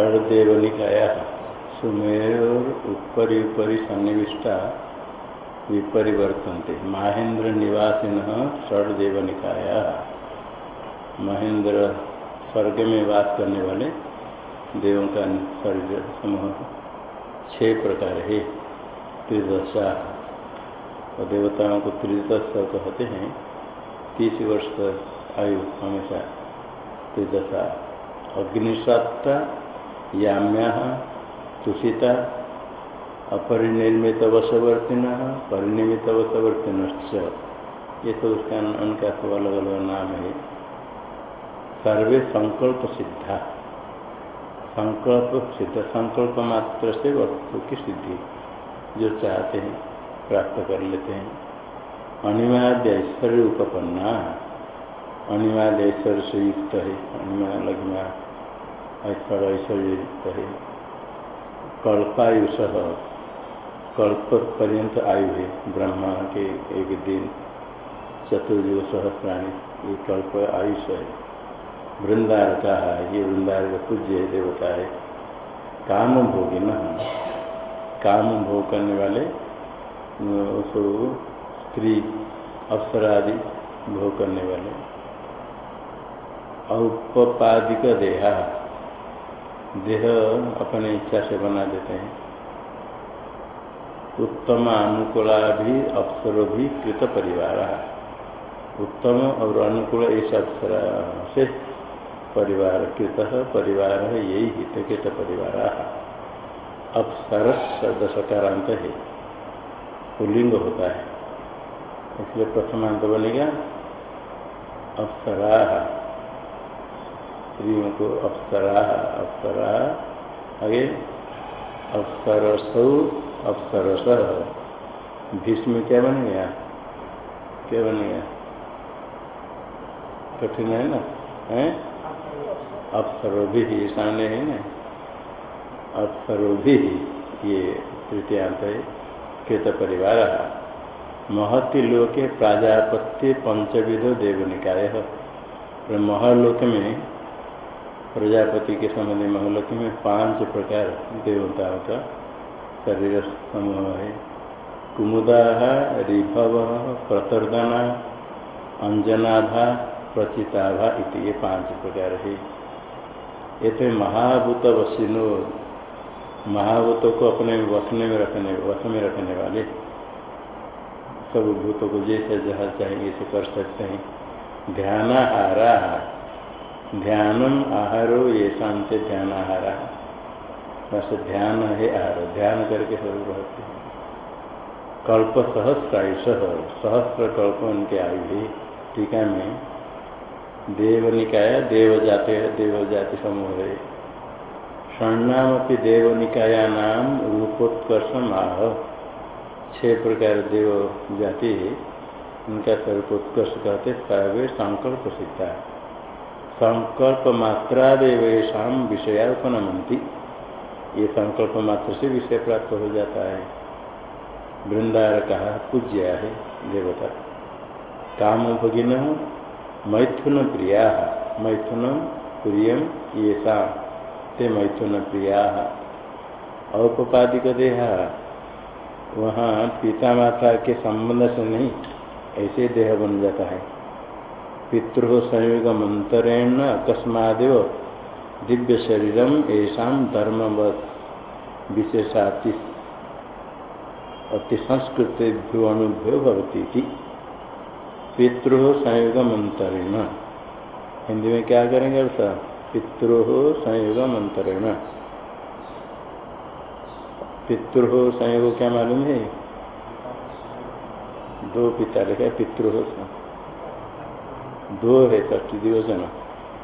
षडदेव सुमेर उपरी उपरी सन्निविष्टा विपरिवर्तनते। महेंद्र निवासिन षडदेव निकाया महेंद्र स्वर्ग में वास करने वाले देवों का शरीर समूह छह प्रकार है। त्रिदशा और देवताओं को त्रिदशा कहते हैं। तीस वर्ष तक आयु हमेशा त्रिदशा। अग्निसत्ता याम्या तुषिता अपरिनिर्मित वशवर्तिन परिनिर्मित वशवर्तिन ये तो उसका, उनका सब अलग अलग नाम है। सर्वे संकल्प सिद्धा संकल्प सिद्ध संकल्प मात्र से वस्तु की सिद्धि, जो चाहते हैं, प्राप्त कर लेते हैं। अनिवार्य ऐश्वर्य उपपन्ना। अनिवार्य ऐश्वर्य से युक्त है। अनिवार्य लघिमा ऐश्वर्य ऐश्वर्य युक्त है कल्पायुष कल्प पर्यंत आयु है ब्रह्मा के एक दिन चतुर्युग सहस्राणी ये कल्प आयुष है। वृंदार का है, ये वृंदार का पूज्य है, देवता है। काम भोगी न काम भोग करने वाले, उसको स्त्री अप्सरादि भोग करने वाले। औपपादिक देहा। देह अपने इच्छा से बना देते हैं। उत्तम अनुकूला भी अप्सरो भी कृत परिवार। उत्तम और अनुकूल इस अप्सर से परिवार कृत परिवार है, यही हित कृत परिवार। अप्सरस शब्द सकारांत है पुलिंग होता है। इसलिए प्रथमांत बनेगा अप्सरा स्त्रियों को अप्सरा अप्सरा, आगे अप्सरसौ अप्सरस भीष्म क्या बनेगा क्या बनेगा कठिन है ना? है? अप्सरो भी ईशान्य है ना? अप्सरो भी ये तृतीयांत है। कृत परिवार महति लोके प्राजापत्य पंचविधो देव निकाय। महलोक में प्रजापति के संबंध महलोक में पाँच प्रकार देवताओं का शरीर समूह है। कुमुदा ऋभव प्रतर्दना अंजनाभा प्रचिताभा इति ये पाँच प्रकार है। ये महाभूत वसीनो, महाभूतों को अपने वसने में रखने वस में रखने वाले। सब भूतों को जैसे जहाँ चाहिए ऐसे कर सकते हैं। ध्यानाहारा ध्यानम आहारो ये शांति ध्यान आहारा बस ध्यान है आहार, ध्यान करके सब रहते हैं। कल्प सहस्र आयुष सहस्र कल्प उनके आयु है टीका में। देव निकाय, देव जाते देव जाति समूह है। षण्णामपि देव निकाया नाम रूपोत्कर्षम आह। छह प्रकार देव जाति उनका स्वरूप उत्कर्ष कहते सर्वे संकल्प सिद्धा। संकल्प मात्रा देवेशा विषयार्पण मंत्री ये संकल्प मात्र से विषय प्राप्त हो जाता है। वृंदार कहा पूज्य है देवता। काम भगिन मैथुन प्रिया मैथुन प्रिय ये सा ते मैथुन प्रिया औपपादिक देहा वहाँ पिता माता के संबंध से नहीं, ऐसे देह बन जाता है। पितृ संयोग मंत्रेण अकस्मादेव दिव्य शरीरम ऐसा धर्मवत विशेषाति अति संस्कृतेभ्यो अनुभ्यो भवती पितृ संयोग मंत्रेण हिंदी में क्या करेंगे अर्थ पितृ संयोग मंत्रेण पितृ संयोग क्या मालूम है? दो पिता लिखा पितृ दो है ष्टी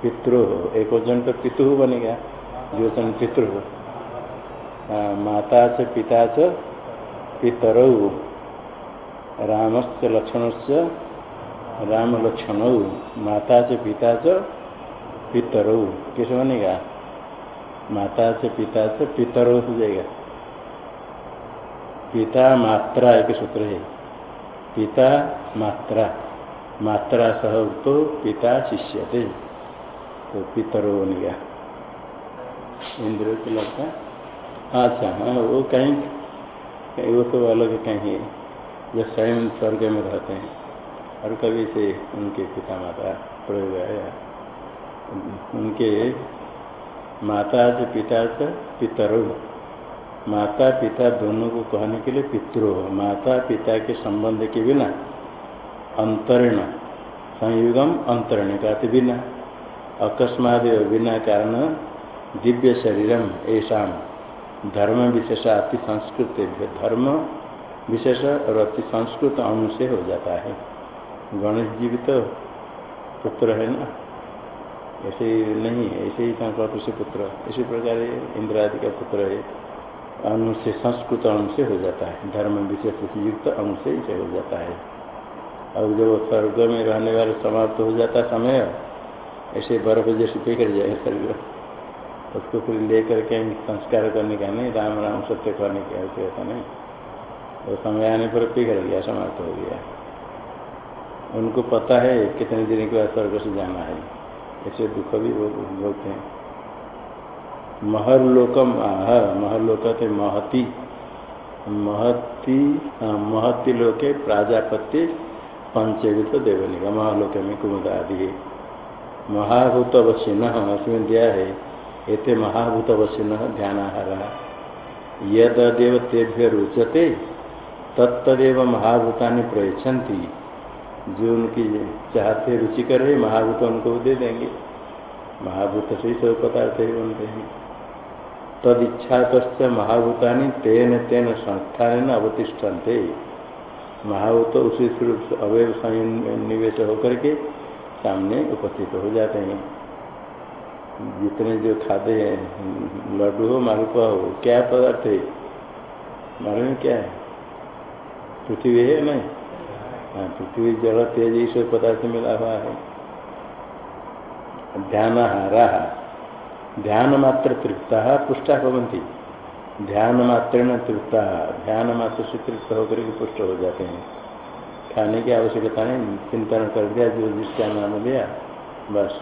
पितृ हो एक वज़न तो पितु बनेगा पितृ हो माता से पिता च पितरौ राम से लक्षण से राम लक्षण माता से पिता च पितरौ। कैसे बनेगा माता से पिता से पितरौ हो जाएगा। पिता मात्रा एक सूत्र है। पिता मात्रा। मात्रा सह तो पिता शिष्य थे तो पितरो गया। इंद्र के लगता अच्छा हाँ वो कहीं वो तो अलग कहीं है, जो स्वयं स्वर्ग में रहते हैं। और कभी से उनके पिता माता प्रयोग आया। उनके माता से पिता से पितरो। माता पिता दोनों को कहने के लिए पितरो। माता पिता के संबंध के बिना अंतरण, संयुगम अंतरण का बिना अकस्मात बिना कारण दिव्य शरीरम ऐसा धर्म विशेष अति संस्कृत धर्म विशेष और अति संस्कृत अणु से हो जाता है। गणेश जी भी तो पुत्र है ना? ऐसे नहीं ऐसे ही संकल्प से पुत्र। इसी प्रकार इंद्र आदि का पुत्र है। अणु से संस्कृत अणु से हो जाता है। धर्म विशेष युक्त अणु से इसे हो जाता है। और जब स्वर्ग में रहने वाले समाप्त हो जाता समय ऐसे बर्फ़ जैसे पिघल जाए शरीर उसको फिर लेकर के संस्कार करने का नहीं राम राम सत्य करने का ऐसे नहीं। वो समय आने पर पिघल गया समाप्त हो गया। उनको पता है कितने दिन के बाद स्वर्ग से जाना है। ऐसे दुख भी वो भोगते हैं। महरलोकम आह महरलोक थे महती। महती हाँ, महती लोके प्राजापत्य पंचवित देवनिका महालोक में कुमुद आदि महाभूत वशिन उसमें दिया है एते महाभूत वशिन ध्यानाहार यदेव तेभ्य महाभूतानि प्रयच्छन्ति। जो उनकी चाहते रुचिकर है महाभूत उनको दे देंगे। महाभूत से ही सब पदार्थ ही बनते हैं। तद इच्छा महाभूतानि तेन तेन संस्थान अवतिष्ठन्ते। महाभूत उसी स्वरूप अवयव निवेश होकर के सामने उपस्थित हो जाते हैं। जितने जो खाते हैं, लड्डू हो, मालपुआ हो, क्या पदार्थ है? मालूम क्या? है पृथ्वी है नहीं हाँ पृथ्वी, जल, तेज ईश्वर पदार्थ मिला हुआ है। ध्यान हारा ध्यान मात्र तृप्ता पुष्टा भवंती। ध्यान मात्र न तृप्ता। ध्यान मात्र से तृप्त होकर के पुष्ट हो जाते हैं। खाने की आवश्यकता नहीं, चिंतन कर दिया, जो जिसका नाम लिया, बस।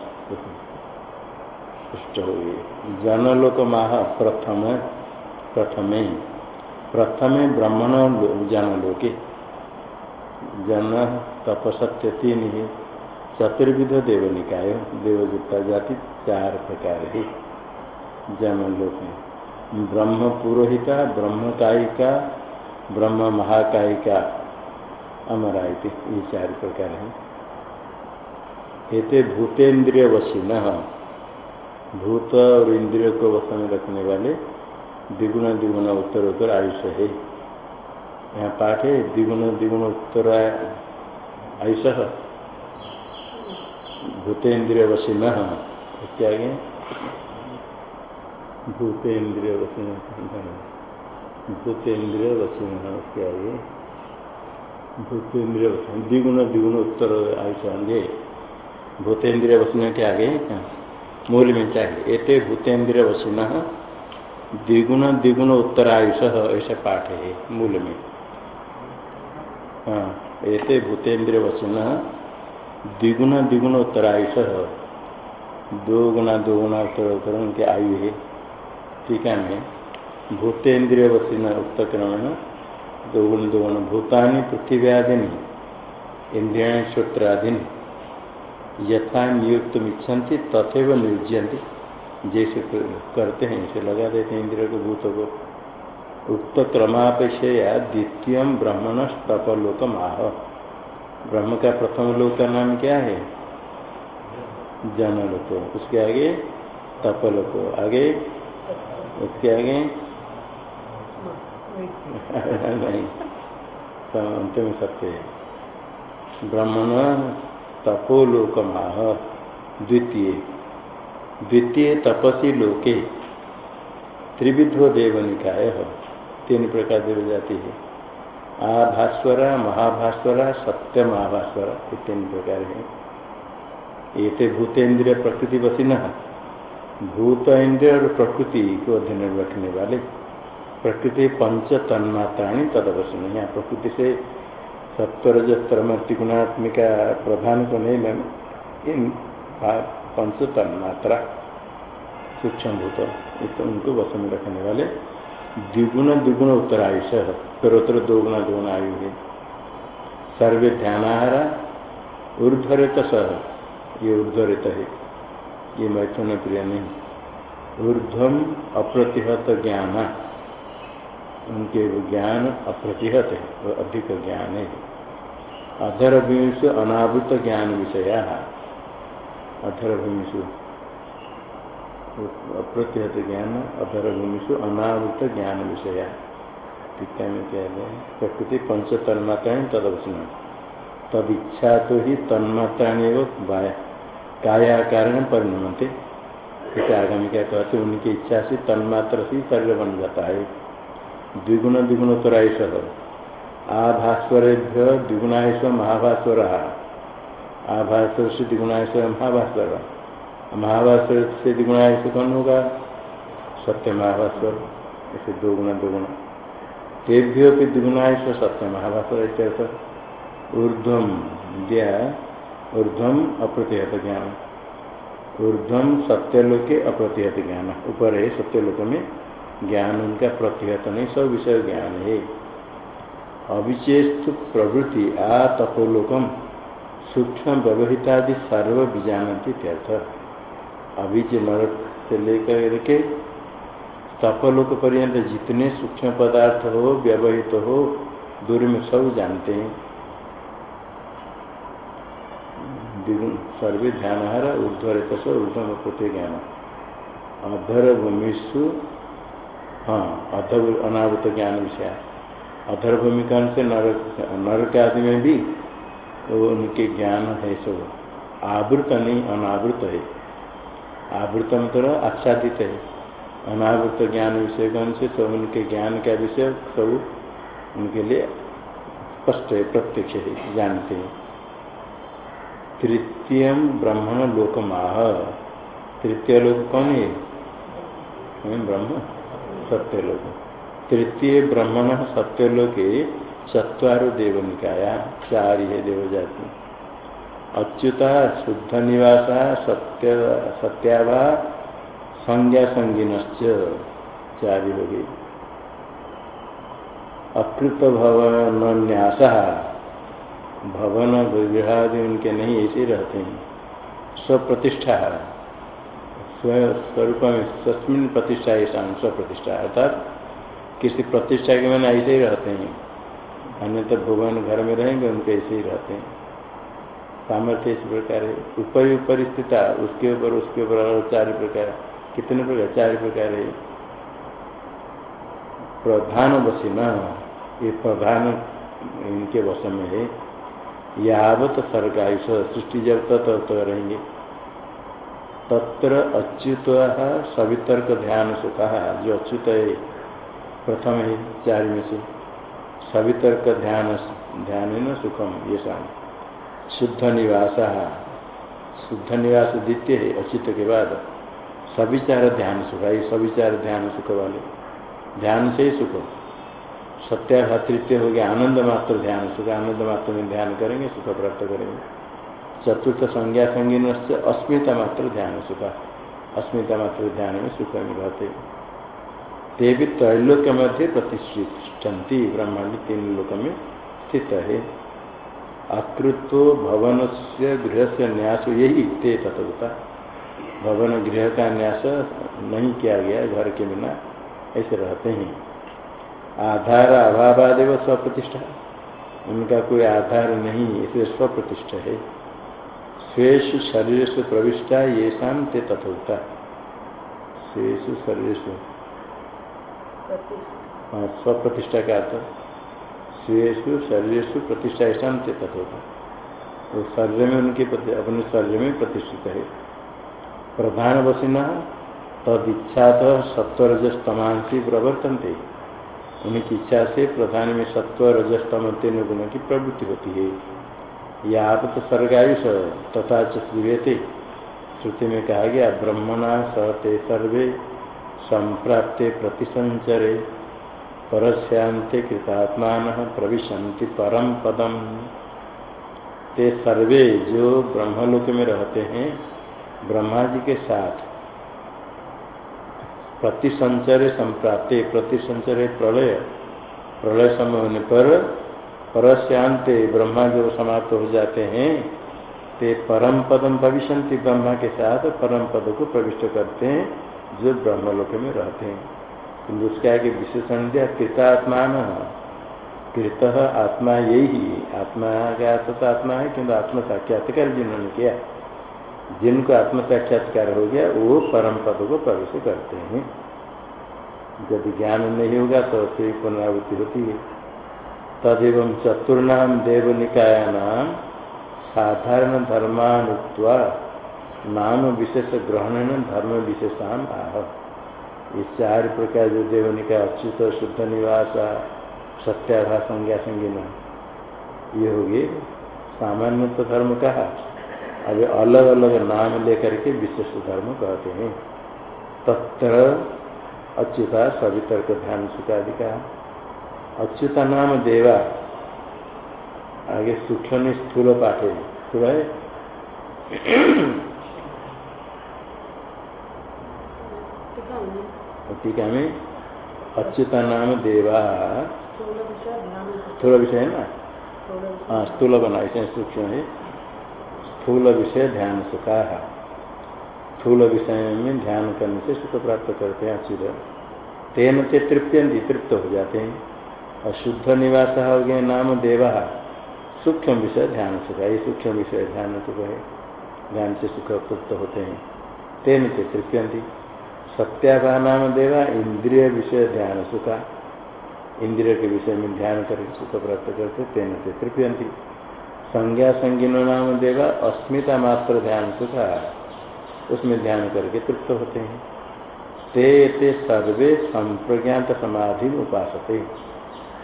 पुष्ट हो गए जनलोक माह प्रथम, प्रथमे। प्रथमे ब्राह्मण जनलोके। जन तपसत्य तीन ही। चतुर्विध देव निकाय देवजुक्ता जाति, चार प्रकार है। जनलोक। में ब्रह्म पुरोहिता ब्रह्म कायिका ब्रह्म महाकायिका अमरायती ये चार प्रकार है। ये भूतेन्द्रिय वशीन भूत और इंद्रिय को में रखने वाले द्विगुण द्विगुण उत्तर उत्तर आयुष है। यहाँ पाठ है, द्विगुण द्विगुण उत्तर आयुष भूतेन्द्रिय वशीन क्या भूतेन्द्रिय वशीन भूतेन्द्रिय वशीन उसके आगे। भूतेन्द्रिय वसन द्विगुण द्विगुण उत्तर आयुष भूतेन्द्रिय वसन के आगे मूल में चाहिए एते भूतेन्द्रिय वसीन द्विगुण द्विगुण उत्तर आयुष ऐसा पाठ है, मूल में। हाँ एते भूतेन्द्रिय वचन द्विगुण द्विगुण उत्तरायुष दो गुना दो गुना उत्तर उत्तर उनकी आयु है। ठीक है मैं भूतेन्द्रिय वचन उक्त क्रमण दो गुण दो गुण भूतानि पृथ्वी आदिनी इंद्रिया श्रोत्रादीनि यथा नियुक्त इच्छन्ति, तथेव नियुज्यंती जैसे करते हैं, इसे लगा देते हैं इंद्रियों को, भूतों को। उक्त क्रमापेक्षया द्वितीय ब्रह्मण तपलोक आह। ब्रह्म का प्रथम लोक का नाम क्या है? जनलोक। उसके आगे तपलोक। आगे उसके आगे? नहीं। अंतिम सत्य है ब्रह्मण तपोलोक आह द्वितीय। द्वितीय तपसी लोके। त्रिविधो देव निकाय तीन प्रकार देव जाती है। आभास्वरा, महाभास्वरा सत्य महाभास्वरा तीन प्रकार है। ये भूतेन्द्रिय प्रकृति बसी भूत इंद्रिय और प्रकृति को अध्ययन रखने वाले प्रकृति पंच तन्मात्राणी यहाँ प्रकृति से सत्वरजस्त्रम त्रिगुणात्मिका प्रधान को नहीं लेना इन पंच तन्मात्रा, सूक्ष्म भूत उनको वश में रखने वाले। द्विगुण द्विगुण उत्तरायुष उत्तरोत्तर दो गुना दो गुना आयु है। सर्वे ध्यानाहारा ऊर्धरित सह, ये ऊर्धरित है। ये मैथुन प्रिय नहीं ऊर्ध्वम अप्रतिहत ज्ञान। उनके ज्ञान अप्रतिहत है, वो अधिक ज्ञान है। अधरभूमिषु अनावृत ज्ञान विषया। अधरभूमिषु अप्रतिहत ज्ञान अधरभूमिषु अनावृत ज्ञान विषया। टीका में कह रहे हैं, प्रकृति पंच तन्मात्राएँ तदवसन। तद इच्छा तो ही तन्मात्राणी बाय काया कारण परिणमते आगामी क्या कहते उनकी इच्छा से तन्मात्र से शरीर बन जाता है द्विगुण द्विगुण द्विगुणोत्तरायुष आभास्वरेभ्य द्विगुणायुष महाभास्वर। आभास्वर से द्विगुणायुष महाभास्वर। महाभास्वर से द्विगुणायुष कौन होगा? सत्य महाभास्वर ऐसे दो गुणा, दो तेभ्यो भी द्विगुणायुष सत्य महाभास्वर इत्यर्थ। ऊर्ध्वम विद्या ऊर्ध्वम अप्रतिहत ज्ञान ऊर्धम सत्यलोके अप्रतिहत ज्ञान ऊपर है सत्यलोक में ज्ञान, उनका प्रतिहत नहीं, सब विषय ज्ञान है। अविचेस्त प्रवृत्ति आ तपोलोकम, सूक्ष्म व्यवहितादि सर्व बीजानती त्यर्थ अभिच नरक से लेकर के तपलोक पर्यंत जितने सूक्ष्म पदार्थ हो, व्यवहित हो, दूर में सब जानते हैं। सर्वे ध्यान ऊर्ध्वर ऊर्धम प्रति ज्ञान। अधर भूमिषु हाँ अधर अनावृत ज्ञान विषय। अधर भूमिका से नरक नरक आदि में भी वो उनके ज्ञान है सब। आवृत नहीं, अनावृत है। आवृत मतलब आच्छादित है। अनावृत ज्ञान विषय कौन से? सब उनके ज्ञान का विषय सब उनके लिए स्पष्ट है, प्रत्यक्ष है, जानते हैं। तृतीय ब्राह्मण लोकमाह तृतीय लोक कौन है? ब्रह्म, सत्यलोक। तृतीय ब्रह्मण, सत्यलोके, चतवारो देव निकाया, चार है देव जाति। अच्युता, शुद्ध निवासा, सत्य, सत्यावा संज्ञा संगीन चार हो अकृत भवन न्यास भवन विग्रहादि उनके नहीं ऐसे रहते हैं। स्वप्रतिष्ठा स्वरूप में सस्मिन प्रतिष्ठा ऐसा स्वप्रतिष्ठा अर्थात किसी प्रतिष्ठा के मैंने ऐसे ही रहते हैं। अन्य तो भगवान घर में रहेंगे, उनके ऐसे ही रहते हैं। सामर्थ्य इस प्रकार है। ऊपर ऊपर स्थित उसके ऊपर उसके ऊपर चार प्रकार। कितने प्रकार? चार प्रकार है। प्रधान बसी न ये प्रधान इनके वश में है। यावत सरकार सृष्टि जब तक तो रहेंगे। तत्र अच्युत सवितर्क ध्यान से कहा, जो अच्युत है, प्रथम है, चार में से। सवितर्क ध्यान ध्यान न, सुखम, ये शाम शुद्ध निवास शुद्ध निवास द्वितीय है, अच्युत के बाद। सविचार ध्यान सुख ये सविचार ध्यान सुख वाले। ध्यान से ही सुख। सत्याघात तृतीय हो गया, आनंद मात्र ध्यान, सुख आनंद मात्र में ध्यान करेंगे, सुख प्राप्त करेंगे। चतुर्थ संज्ञा संगीन से अस्मिता मात्र ध्यान, सुख। अस्मिता मात्र ध्यान में सुख में रहते ते भी मध्य प्रतिष्ठन्ति ब्रह्मांड तीन लोक में स्थित है। अकृतो भवन से गृह से न्यास, यही ते तत्वता। भवन गृह का न्यास नहीं किया गया, घर के बिना ऐसे रहते हैं। आधार अभावादेव स्वप्रतिष्ठा उनका कोई आधार नहीं इसलिए स्वप्रतिष्ठा है। स्वेशु शरीर से प्रविष्टा ये शांति तथोता स्वेशु शरीर से हाँ स्वप्रतिष्ठा का अर्थ स्वेशु शरीर से प्रतिष्ठा ऐसा तथोता तो शरीर में उनके अपने शरीर में प्रतिष्ठित है। प्रधान वसीना तद इच्छा तो सत्वरजस्तमांसी प्रवर्तन थे उनकी इच्छा से प्रधान में सत्व रजस्तम तीन गुणों की प्रवृत्ति होती है। यावत सर्गायुष तथा चूयते श्रुति में कहा गया, ब्रह्मणा सहते सर्वे संप्राप्ते प्रतिसंचरे परस्यांते कृतात्मान प्रविशंति परम पदम। ते सर्वे जो ब्रह्मलोक में रहते हैं, ब्रह्मा जी के साथ प्रति संचरे संप्राप्ते प्रति प्रलय। प्रलय समय होने पर परस्यांते ब्रह्मा जो समाप्त हो जाते हैं, ते परम पदम भविष्य ब्रह्मा के साथ परम पद को प्रविष्ट करते हैं, जो ब्रह्मलोक में रहते हैं। उसके आगे विशेषण दिया, कृतात्मान। कृत आत्मा यही आत्मा का तो आत्मा है, किंतु आत्म साक्षात्कार जिन्होंने किया। जिनको आत्म साक्षात्कार हो गया, वो परम पद को प्रवेश करते हैं। यदि ज्ञान नहीं होगा तो फिर पुनरावृत्ति होती है। तदेव चतुर्णाम देव निकायानाम साधारण धर्मानुक्वा नाम विशेष ग्रहण धर्म विशेषान आह। ये चार प्रकार जो देवनिका, अच्युत, शुद्ध, निवास सत्याभा संज्ञा संगीन ये होगी सामान्य तो धर्म कहा? अभी अलग अलग नाम लेकर के विशेष धर्म कहते हैं। तत्र अच्युता सवितर को ध्यान सुखादि का अच्युता नाम देवा। आगे सूक्ष्म स्थूल पाठ। स्थूल है टीका में। अच्युता नाम देवा। स्थूल विषय है ना? हाँ स्थूल बना इसे सूक्ष्म है। स्थूल विषय ध्यान सुखा स्थूल विषय में ध्यान करने से सुख प्राप्त करते हैं अच्युत तेन ते तृप्यंती तृप्त हो जाते हैं। और शुद्ध निवास हो गए नाम देवा। सूक्ष्म विषय ध्यान सुख ये सूक्ष्म विषय ध्यान सुख है। ध्यान से सुख तृप्त होते हैं। तेन ते तृप्यंती सत्याभा नाम देवा, इंद्रिय विषय ध्यान सुखा इंद्रिय के विषय में ध्यान करके सुख प्राप्त करते, तेन ते तृप्यंती संज्ञा संगीन नाम देगा, अस्मिता मात्र ध्यान सुखा उसमें ध्यान करके तृप्त होते हैं। ते ते सर्वे संप्रज्ञात समाधि उपासते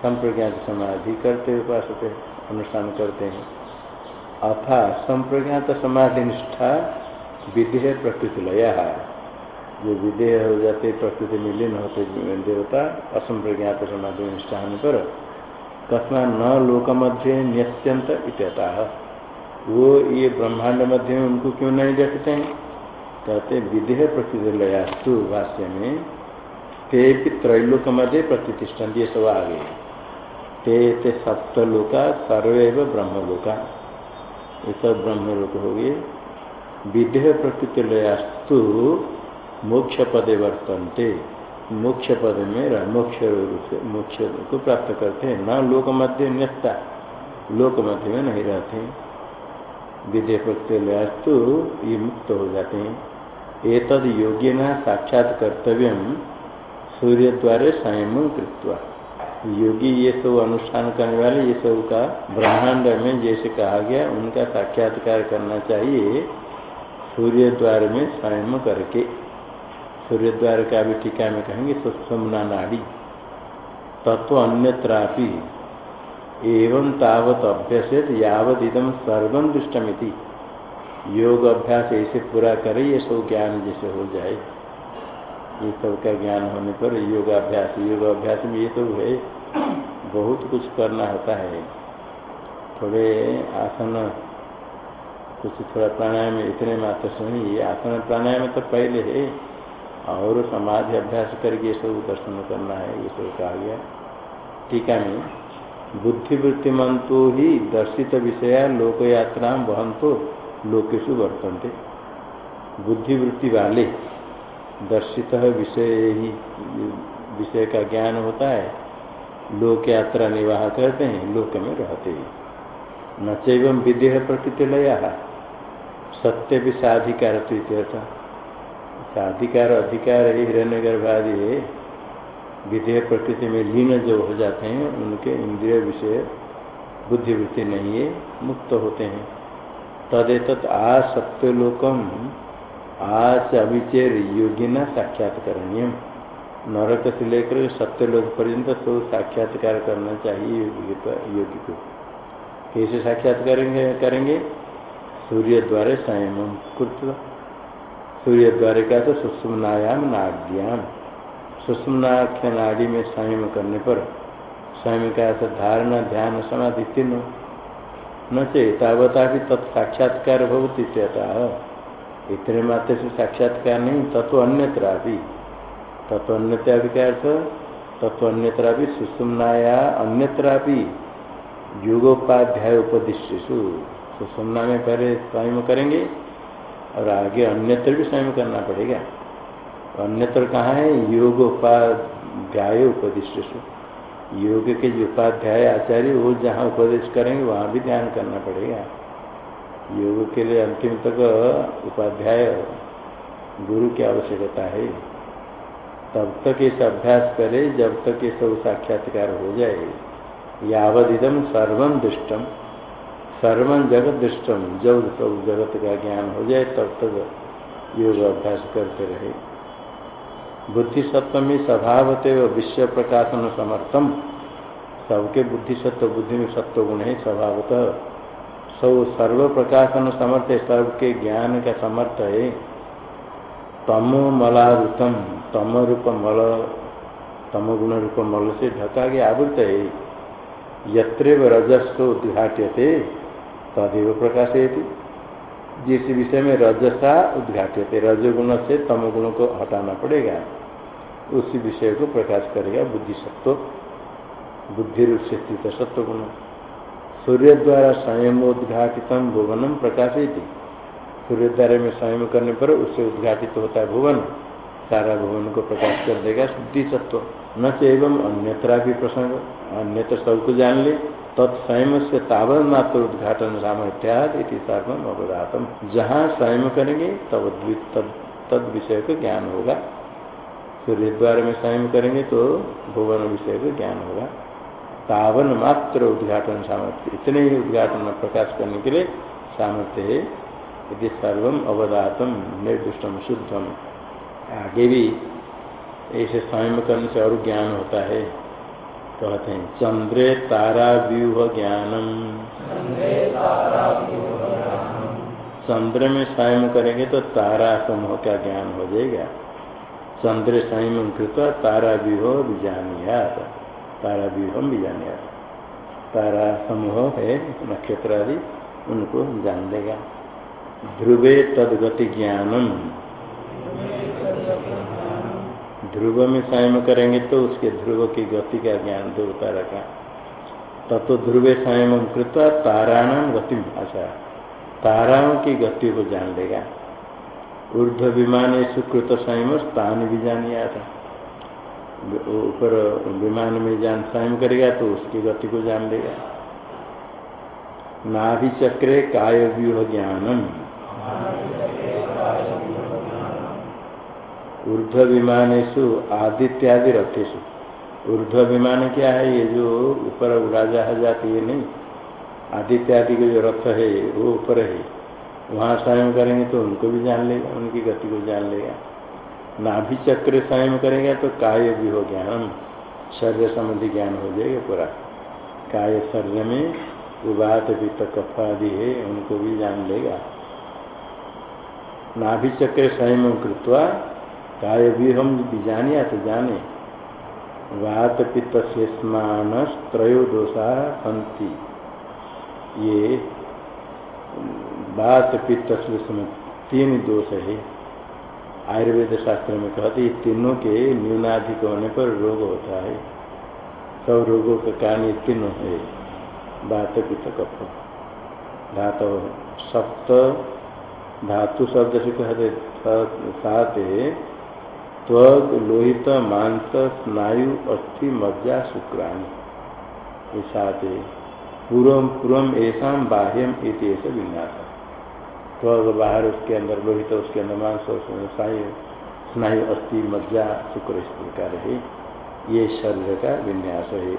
संप्रज्ञात समाधि करते उपासते अनुष्ठान करते हैं। अथा संप्रज्ञात समाधि निष्ठा विधेय प्रकृति लया जो विधेय हो जाते प्रकृति में लीन होते, देवता, असंप्रज्ञात समाधि निष्ठान पर कस्मा न लोक मध्य न्यस्यंत इत्यता। वो ये ब्रह्मांड मध्य में उनको क्यों नहीं देखते हैं? कहते विदेह प्रकृति लयास्तु भाष्य में, ते भी त्रैलोक मध्य प्रतिष्ठा ये सब आ गए ते ते सप्तलोका सर्वे ब्रह्मलोका। ये सब ब्रह्मलोक हो गए। विदेह प्रकृति लयास्तु मोक्ष पदे वर्तनते। मोक्ष पद में मोक्ष मोक्ष को प्राप्त करते हैं। न लोक मध्य न्यस्ता, लोक मध्य में नहीं रहते विधेय प्रत्यय तो ये मुक्त हो जाते हैं। एतद योगी न साक्षात कर्तव्य सूर्य द्वारे संयम कृत्वा। योगी ये सब अनुष्ठान करने वाले, ये सब का ब्रह्मांड में जैसे कहा गया, उनका साक्षात्कार करना चाहिए सूर्य द्वार में स्वयं करके। सूर्य द्वार का भी टीका में कहेंगे सुषमना नाड़ी तत्व अन्यत्रापि। एवं तावत अभ्यसित, यावत इदम सर्वम दृष्टमिति। योग अभ्यास ऐसे पूरा करे, ये सब ज्ञान जैसे हो जाए। ये सब का ज्ञान होने पर योगाभ्यास योग अभ्यास में ये सब है। बहुत कुछ करना होता है। थोड़े आसन, कुछ थोड़ा प्राणायाम, इतने मात्र सुनिए आसन प्राणायाम तो पहले है। और समाधि अभ्यास करके सब दर्शन करना है, ये सब कहा गया टीका में बुद्धिवृत्ति मंतो ही दर्शित विषय लोक यात्रा वहंतो लोकेशु वर्तनते। बुद्धिवृत्ति वाले दर्शित विषय ही, विषय का ज्ञान होता है लोक यात्रा निर्वाह करते हैं, लोक में रहते हैं। न चैव विदेह प्रकृति लया सत्य भी साधिकार साधिकार अधिकार ही हिरण्य गर्भादि विधेय प्रकृति में लीन जो हो जाते हैं, उनके इंद्रिय विषय बुद्धिवृत्ति नहीं है, मुक्त होते हैं। तदेत आ सत्यलोकम आज अभिचेर योगिना साक्षात्करणीय नरक से लेकर सत्यलोक पर्यंत तो साक्षात्कार करना चाहिए योगी को। कैसे साक्षात्कार करेंगे? करेंगे सूर्य द्वारा संयम कृत्व। सूर्य द्वारे का तो सुषमनायाम नाड्याम। सुषमनाख्य नाड़ी में संयम करने पर संयम का अर्थ धारणा, ध्यान, समाधि तीनों। न चेतावता भी तत्साक्षात्कार भवती चेता। इतने मात्र से साक्षात्कार नहीं, तत्व अन्यत्र भी। तत्वन्यता भी क्या अर्थ? तत्वन्यता भी सुषुम्नाया अन्यत्रा भी। योगोपाध्याय उपदिष्टु सुषुम्ना में पहले स्वयं करेंगे। और आगे अन्यत्र भी स्वयं करना पड़ेगा। अन्यत्र कहाँ है? योगोपाध्याय उपदिष्ट योग के जो उपाध्याय आचार्य, वो जहाँ उपदेश करेंगे, वहाँ भी ध्यान करना पड़ेगा। योग के लिए अंतिम तक उपाध्याय गुरु की आवश्यकता है। तब तक इस अभ्यास करे, जब तक ये सब साक्षात्कार हो जाए। यावदिदम सर्वम दृष्टम सर्वम जगत दृष्टम जब सब जगत का ज्ञान हो जाए, तब तक योग अभ्यास करते रहे। बुद्धि सत्व स्वभावते व विश्व प्रकाशन समर्थम सबके बुद्धि सत्व बुद्धि में सत्व गुण है स्वभावतः सब सर्व प्रकाशन समर्थ है, सबके ज्ञान का समर्थ है। तमो मलावृतम तम रूप मल तम गुण रूप मल से ढका गया, आवृत है। यत्र रजस्व उद्घाट्यते। तदेव प्रकाशयति। जिस विषय में रजसा उद्घाट्यते रजगुण से तम गुण को हटाना पड़ेगा। उसी विषय को प्रकाश करेगा बुद्धि सत्व बुद्धि रूप से स्थित सत्व गुण सूर्य द्वारा स्वयं उद्घाटित भुवनम प्रकाशित सूर्य द्वारा में स्वयं करने पर उससे उद्घाटित होता है भुवन। सारा भुवन को प्रकाश कर देगा शुद्धि सत्व न एवं अन्यत्र भी प्रसंग। अन्यत्र सबको जान ले। तत्स्वयं से तावन मात्र उद्घाटन सामर्थ्याद सर्वम अवधातम जहाँ स्वयं करेंगे, तब तद विषय का ज्ञान होगा। सूर्य द्वार में स्वयं करेंगे तो भुवन विषय का ज्ञान होगा। तावन मात्र उद्घाटन सामर्थ्य, इतने ही उद्घाटन में प्रकाश करने के लिए सामर्थ्य है। यदि सर्वम अवदातम, निर्दुष्टम, शुद्धम। आगे भी ऐसे स्वयं करने से और ज्ञान होता है। कहते हैं, चंद्रे तारा व्यूह ज्ञानम चंद्र में स्वयं करेंगे तो तारा समूह का ज्ञान हो जाएगा। चंद्र संयम कृत तारा व्यूह बीजानिया तारा व्यूह बीजानिया तारा समूह है नक्षत्र आदि उनको जान देगा ध्रुवे तदगति ज्ञानम। ध्रुव में संयम करेंगे तो उसके ध्रुव की गति का ज्ञान ध्रुव तारा का तत्व ध्रुवे संयम कृत्वा ताराणाम गति अच्छा ताराओं की गति को जान लेगा। ऊर्ध विमान सुकृत संयम स्थान भी जान था। ऊपर विमान में जान संयम करेगा तो उसकी गति को जान लेगा। नाभि चक्रे काय व्यूह ज्ञानम। ऊर्ध विमानेशु आदित्यादि रथेशु ऊर्ध विमान क्या है? ये जो ऊपर उड़ाजहाज जाती है नहीं, आदित्यादि के जो रथ है, वो ऊपर है। वहाँ स्वयं करेंगे तो उनको भी जान लेगा, उनकी गति को जान लेगा। नाभि चक्र स्वयं करेगा तो काय भी हो ज्ञान, शरीर संबंधी ज्ञान हो जाएगा पूरा। काय शरीर में उबात कफ आदि है, उनको भी जान लेगा। नाभि चक्र स्वयं कृत्वा काय भी हम जानिया तो जाने। वात पित्त शेषमान त्रयोदोषा संति ये वात पित्त में तीन दोष है आयुर्वेद शास्त्र में कहते हैं तीनों के न्यूनाधिक होने पर रोग होता है। सब रोगों का कारण ये तीनों है। वात पित्त कफ धातु सप्त धातु शब्द से कहते सात त्वग, लोहित, मांस, स्नायु, अस्थि, मज्जा, शुक्राणी। सात पूर्व पूर्व ऐसा बाह्यम इतिहास विन्यास। त्वग बाहर उसके अंदर लोहित, उसके अंदर मांस स्नायु स्नायु, अस्थि, मज्जा, शुक्र इस प्रकार है। ये शरीर का विन्यास है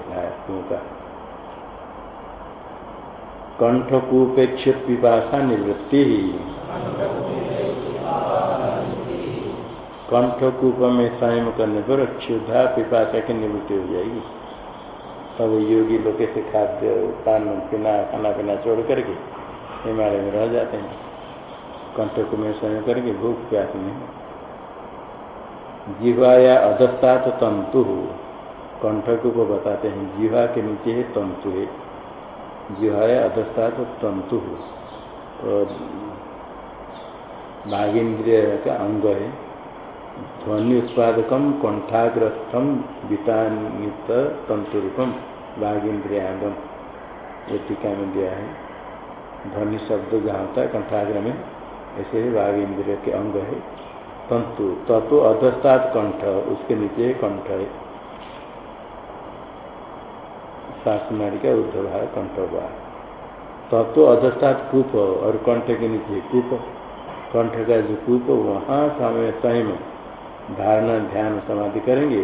का। कंठकूपेक्षित पिपाशा निवृत्ति कंठकूप में संयम करने पर क्षुधा पिपाशा की निवृत्ति हो जाएगी तब योगी लोग से खाद्य, पान, पीना, खाना, पीना छोड़ करके हिमालय में रह जाते हैं। कंठकूप में संयम करके भूख प्यास नहीं जिह्वाया अधस्तात तंतु। कंठक को बताते हैं जीवा के नीचे है तंतु है। जिह्वाया अधस्तात तंतु। इंद्रिय का अंग है। ध्वनि उत्पादकम कंठाग्रस्थम वितानित तंतुरूपम वागिंद्रियांगम ये टीका में दिया है। ध्वनि शब्द जहाँ होता है कंठाग्र में ऐसे ही वाघ इंद्रिय के अंग है। तंतु तत्व अधस्तात कंठ, उसके नीचे कंठ है। शासनारी का उद्धव है कंठ हुआ। तत्व अधस्तात कूप और कंठ के नीचे कूप। कंठ का जो कूप, वहाँ समय स्वयं धारणा, ध्यान, समाधि करेंगे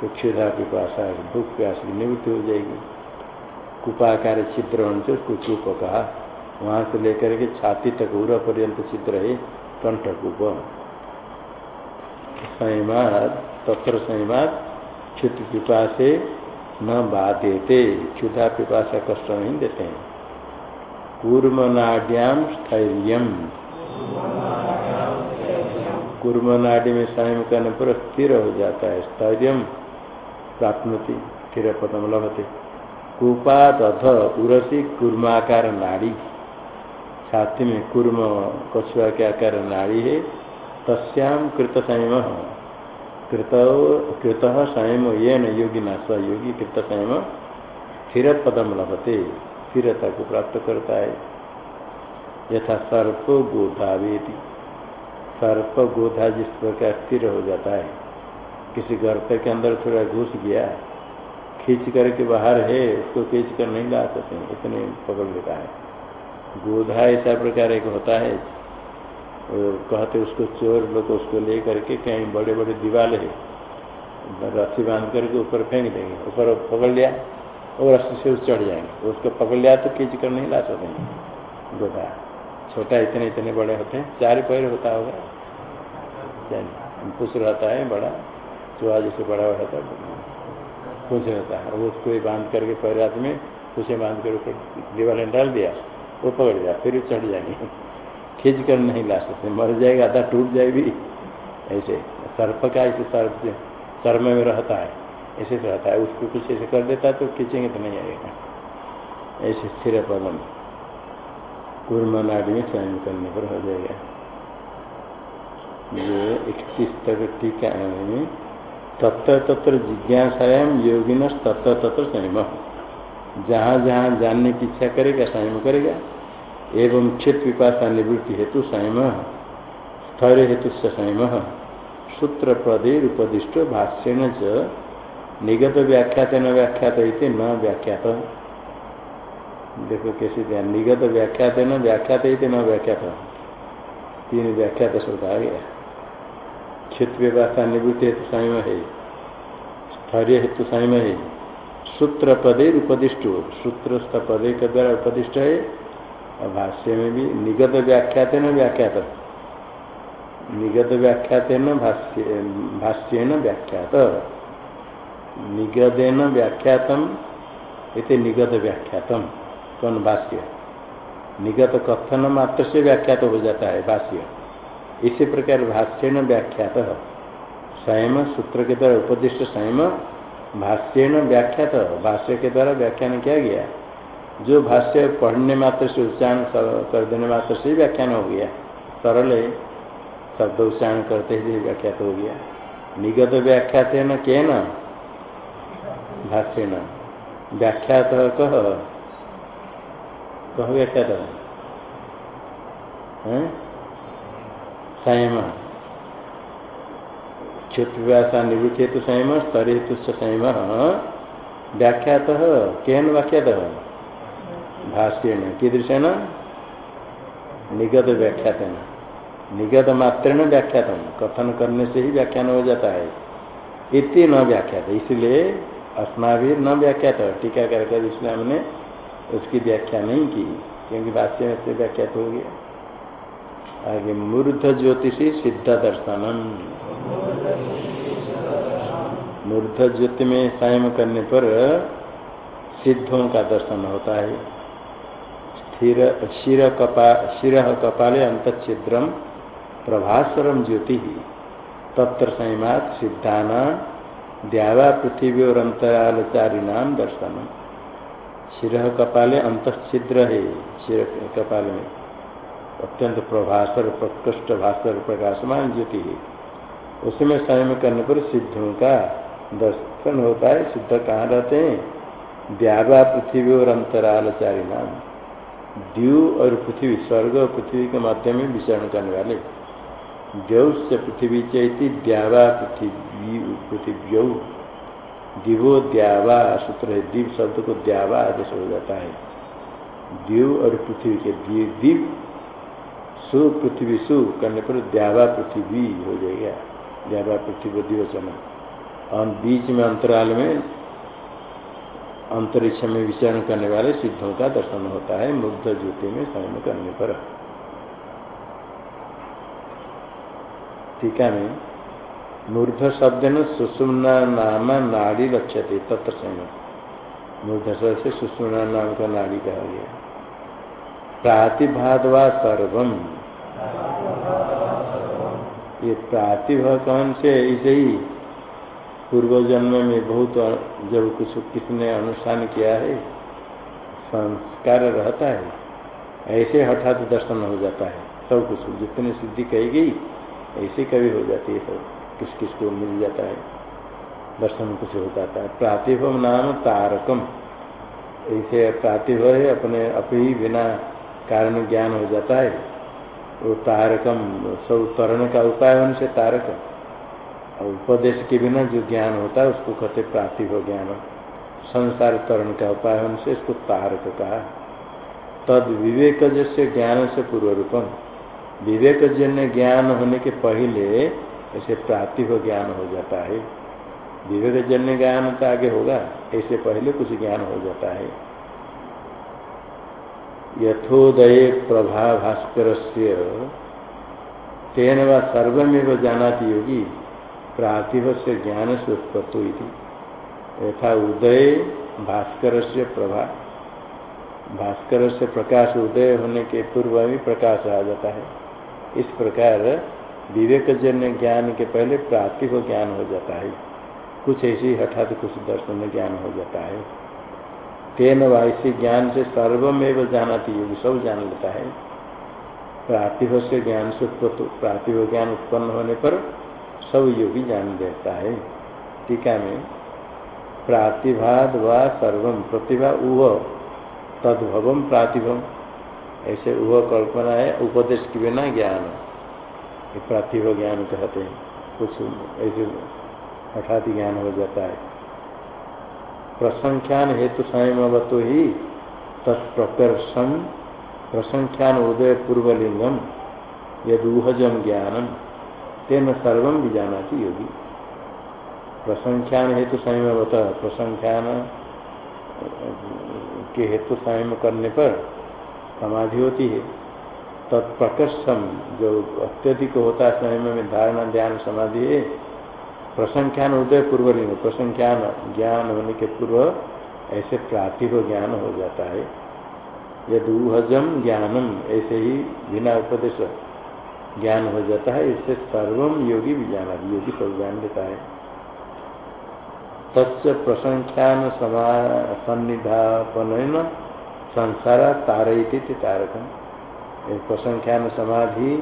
तो क्षुधा पिपाशा भूख, प्यास की निवृत्ति हो जाएगी। कुपाकार छिद्र होने से उसको कूप कहा वहाँ से लेकर के छाती तक पूरा पर्यंत छिद्र है कंठ कूप तत्र संयमात क्षुत पिपासे न बाधेते। क्षुधा पिपाशा कष्ट नहीं देते। हैं कूर्मनाड्याम स्थैर्य कूर्मनाडी में संयम करने पर स्थिर हो जाता है स्थर्य प्राप्त स्थिर पदम लभते। कूपात अध उरसी कूर्माकार नाड़ी। छाती में कूर्म कछुआ के आकार नाड़ी है तस्याम कृत संयम कृत कृत संयम ये न योगी न सयोगी कृत संयम स्थिर पदम लभते। स्थिरता को प्राप्त करता है। यथा सर्प गोधा वेदी सर्प गोधा जिस प्रकार स्थिर हो जाता है। किसी गर्त के अंदर थोड़ा घुस गया, खींच करके बाहर है, उसको खींच कर नहीं ला सकते, इतने पकड़ लेता है। गोधा ऐसा प्रकार एक होता है कहते उसको चोर लोग उसको ले करके कहीं बड़े बड़े दीवार है, रस्सी बाँध करके ऊपर फेंक देंगे, ऊपर पकड़ लिया, और रस्सी से चढ़ जाएँगे, उसको पकड़ लिया तो खींच कर नहीं ला सकते। गोधा। छोटा इतने इतने बड़े होते हैं। चार पैर होता होगा। पुष रहता है, बड़ा। चुहा जैसे बड़ा रहता है पूछ रहता है। वो उसको बाँध करके पैर हाथ में उसे बाँध कर ऊपर दीवार डाल दिया, वो पकड़ जाए फिर चढ़ जाएँगे। खींच कर नहीं ला सकते मर जाएगा, आधा टूट जाए भी ऐसे, सर्प का ऐसे सर्प से सर्म में रहता है, ऐसे रहता है। उसको कुछ ऐसे कर देता है तो खींचेंगे तो नहीं आएगा। ऐसे स्थिर पवन कूर्म नाड़ी में स्वयं करने पर हो जाएगा। ये इकतीस तक टीका में तत्र तत्र जिज्ञासायाम योगिन तत्र तत्र संयम। जहाँ जहाँ जानने की इच्छा करेगा, संयम करेगा। एवं क्षित विपाशा निवृत्ति हेतु संयम। स्थैर्य हेतु से संयम। सूत्र पदे उपदिष्ट भाष्यन च निगत व्याख्यात न व्याख्यात न व्याख्यात। देखो कैसे दिया निगत व्याख्यात न व्याख्यात न व्याख्यात तीन व्याख्यात शब्द आ गया। क्षित व्यवस्था निवृत्ति हेतु संयम है। स्थैर्य हेतु संयम है। सूत्र पदे उपदिष्ट। सूत्र पदे के द्वारा उपदिष्ट है। और भाष्य में भी निगत व्याख्यात न व्याख्यात निगत व्याख्यात न, भाष्य भाष्य न व्याख्यात निगदेन व्याख्यातम, इति निगत व्याख्यातम। कौन भाष्य? निगत कथन मात्र से व्याख्यात हो जाता है भाष्य। इसी प्रकार भाष्य न व्याख्यात संयम सूत्र के द्वारा उपदिष्ट संयम भाष्य न व्याख्यात भाष्य के द्वारा व्याख्यान किया गया। जो भाष्य पढ़ने मात्र से उच्चारण कर देने मात्र से व्याख्यान हो गया। सरल है। शब्द उच्चारण करते ही व्याख्यात हो गया। निगत व्याख्यात न के न भाष्य न व्याख्यात कह कह व्याख्यात संयम। क्षुत्व्यासा निवृत्ति हेतु संयम स्तर हेतु संयम। व्याख्यात केन वाक्यात भाष्यन कीदृशेन निगत व्याख्यात निगत मात्रेण व्याख्यात कथन करने से ही व्याख्यान हो जाता है। इतनी न व्याख्यात। इसलिए अस्माभि न व्याख्यात। टीका कर इसलिए हमने उसकी व्याख्या नहीं की, क्योंकि भाष्य से व्याख्यात हो गया। आगे, मूर्ध ज्योतिषी सिद्ध दर्शनम। मूर्ध ज्योति में संयम करने पर सिद्धों का दर्शन होता है। स्थिर, शिर कपा, शिर कपाले अंत छिद्रम प्रभास्वरम ज्योति। तत्र संयमात सिद्धाना, द्यावा पृथ्वी और अंतरालचारी नाम दर्शन शिर कपाले अंत छिद्र है। शिर कपाल में अत्यंत प्रभासर, प्रकृष्ट भास्वर प्रकाशमान ज्योति है। उसमें संयम करने पर सिद्धों का दर्शन होता है। सिद्ध कहाँ रहते हैं? द्यावा पृथ्वी और अंतरालचारी नाम। द्यू और पृथ्वी, स्वर्ग और पृथ्वी के माध्यम में विचरण करने वाले। द्यौश्च पृथ्वी चैती द्यावा पृथ्वी, पृथ्व्यौ। दिवो द्यावा, सूत्र है, दिव शब्द को द्यावा आदेश हो जाता है। दिव और पृथ्वी के दिव, सु पृथ्वी सु, करने पर द्यावा पृथ्वी हो जाएगा। द्यावा पृथ्वी दिवचन और बीच में अंतराल में अंतरिक्ष में विचरण करने वाले सिद्धों का दर्शन होता है, मुग्ध ज्योति में शयन करने पर। टीका में मूर्ध शब्द न सुषुम्ना नाम नाड़ी लक्ष्यते तत्र संयम मूर्ध शब्द से सुषुम्ना नाम का नाड़ी कहा गया। प्रातिभादवा सर्वम। ये प्रातिभा कौन से ऐसे ही पूर्व जन्म में बहुत जब कुछ किसने अनुष्ठान किया है, संस्कार रहता है, ऐसे हठात दर्शन हो जाता है। सब कुछ जितनी सिद्धि कही गई, ऐसे कभी हो जाती है सब। किस किस को मिल जाता है, दर्शन कुछ हो जाता है। प्रातिभव नाम तारकम। ऐसे प्रातिभ है, अपने अपनी बिना कारण ज्ञान हो जाता है। वो तारकम, सब तरण का उपाय उनसे तारक। और उपदेश के बिना जो ज्ञान होता है, उसको कहते प्रातिभ ज्ञान। संसार तरण का उपाय उनसे इसको तारक कहा। तद विवेक जैसे ज्ञान से पूर्व रूपम विवेक जन्य ज्ञान होने के पहले ऐसे प्रातिभ ज्ञान हो जाता है। विवेक जन्य ज्ञान तो आगे होगा, ऐसे पहले कुछ ज्ञान हो जाता है। यथोदय प्रभा भास्कर तेन व सर्वमेव जानाति योगी प्रातिभ से ज्ञान से उत्पत्ति हुई यथा उदय भास्कर से प्रभा भास्कर से प्रकाश उदय होने के पूर्व भी प्रकाश आ जाता है। इस प्रकार विवेक जन्य ज्ञान के पहले प्रातिभ ज्ञान हो जाता है। कुछ ऐसी हठात कुछ दर्शन में ज्ञान हो जाता है। तेन व वायसी ज्ञान से सर्वमेव जानाती योगी सब जान लेता है। प्रातिभ से ज्ञान से प्रातिभ ज्ञान उत्पन्न होने पर सब योगी जान देता है। टीका में, प्रातिभाद व सर्वम प्रतिभा उह तद्भवम प्रातिभम ऐसे वह कल्पना है, उपदेश के बिना ज्ञान। ये प्रातिभ ज्ञान कहते हैं। कुछ ऐसे हठात ज्ञान हो जाता है। प्रसंख्यान हेतु संयमवतो ही तत्प्रकर्षण प्रसंख्यान उदय पूर्वलिंगम, यदूहजम ज्ञानम, तेन सर्व भी जाना योगी। प्रसंख्यान हेतु संयमवत प्रसंख्यान, के हेतु संयम करने पर समाधि होती है। तत्प्रकर्षम जो अत्यधिक होता है समय में धारणा, ध्यान, समाधि प्रसंख्यान उदय पूर्वलिंग प्रसंख्यान, ज्ञान होने के पूर्व ऐसे प्रातिभ ज्ञान हो जाता है। यदि ऊहजम ज्ञानम, ऐसे ही बिना उपदेश ज्ञान हो जाता है। इससे सर्वम योगी भी जाना योगी सब ज्ञान देता है। तत्स प्रसंख्यान सन्निधापन संसार तारयती तारकम। प्रसंख्यान समाधि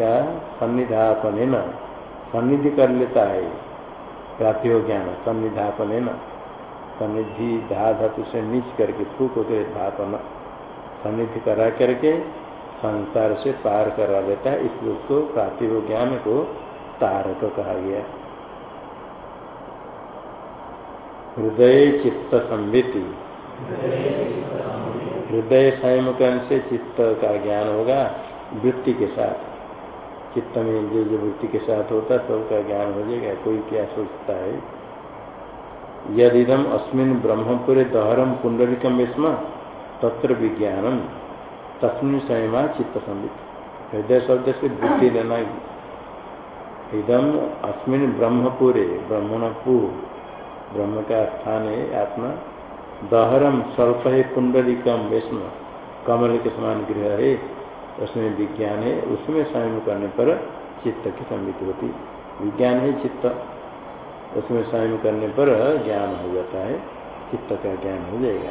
का सन्निधापन न सन्निधि कर लेता है। प्रातिहो ज्ञान सन्निधापन है न सन्निधि धा धातु से नीच करके फूक होते धापन सन्निधि करा करके संसार से पार करा देता है, इसलिए उसको प्रातिभ ज्ञान को तारक कहा गया हृदय चित्त संविति। हृदय संयम से चित्त का ज्ञान होगा वृत्ति के साथ। चित्त में जो जो वृत्ति के साथ होता है, सबका ज्ञान हो जाएगा, कोई क्या सोचता है। यदिदम अस्मिन ब्रह्मपुरे दहरम पुंडरिकम स्म तत्र विज्ञानम, तस्मिन स्वयं चित्त संबित हृदय शब्द से वृत्ति लेना इदम अस्मिन ब्रह्मपुरे ब्रह्मणपुर ब्रह्म का स्थान है, आत्मा। दहरम सर्प है पुंडलिकम वेस्म कमल के समान गृह है, उसमें विज्ञान है, उसमें स्वयं करने पर चित्त की संबित होती। विज्ञान है चित्त। उसमें स्वयं करने पर ज्ञान हो जाता है, चित्त का ज्ञान हो जाएगा।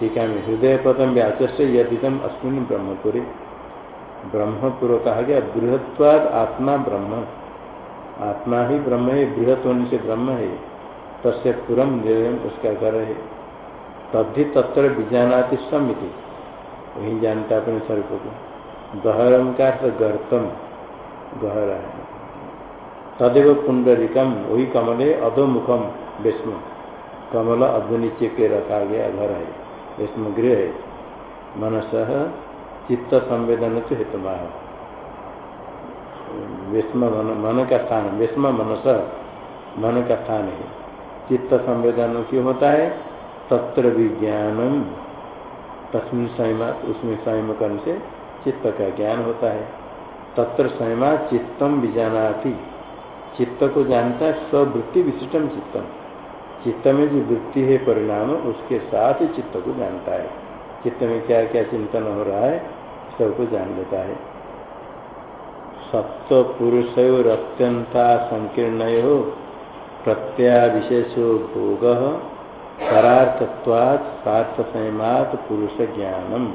ठीक है हृदय पदम व्याच से यदिदम अश्विन ब्रह्मपुरी। ब्रह्मपुर कहा गया, बृहत्वाद आत्मा ब्रह्म। आत्मा ही ब्रह्म है बृहत होने से ब्रह्म है। तस्य पुरम उसका घर है तद्धि तत्र बीजानाति समिति वही जानता अपने स्वरूप को गहरम का गर्तम, गहरा है। तदेव पुंडरिकम वही कमले अधोमुखम विष्णु कमल अधो के रखा गया, घर है। विष्णु गृह है। मनस चित्त संवेदन तो हेतु विस्म मन मन का स्थान विस्म मनस, मन का स्थान है। चित्त संवेदन क्यों होता है, तत्र विज्ञानम। तस्मिन संयमा, उसमें संयम करने से चित्त का ज्ञान होता है। तत्र संयमा चित्तम बीजानाति चित्त को जानता है, स्ववृत्ति विशिष्टम चित्तम। चित्त में जो वृत्ति है, परिणाम, उसके साथ ही चित्त को जानता है। चित्त में क्या क्या चिंतन हो रहा है, सबको जान लेता है। सत्व पुरुष अत्यंता संकीर्ण हो प्रत्या विशेषो भोग परार्थवाद स्वार्थ संयमात पुरुष ज्ञानम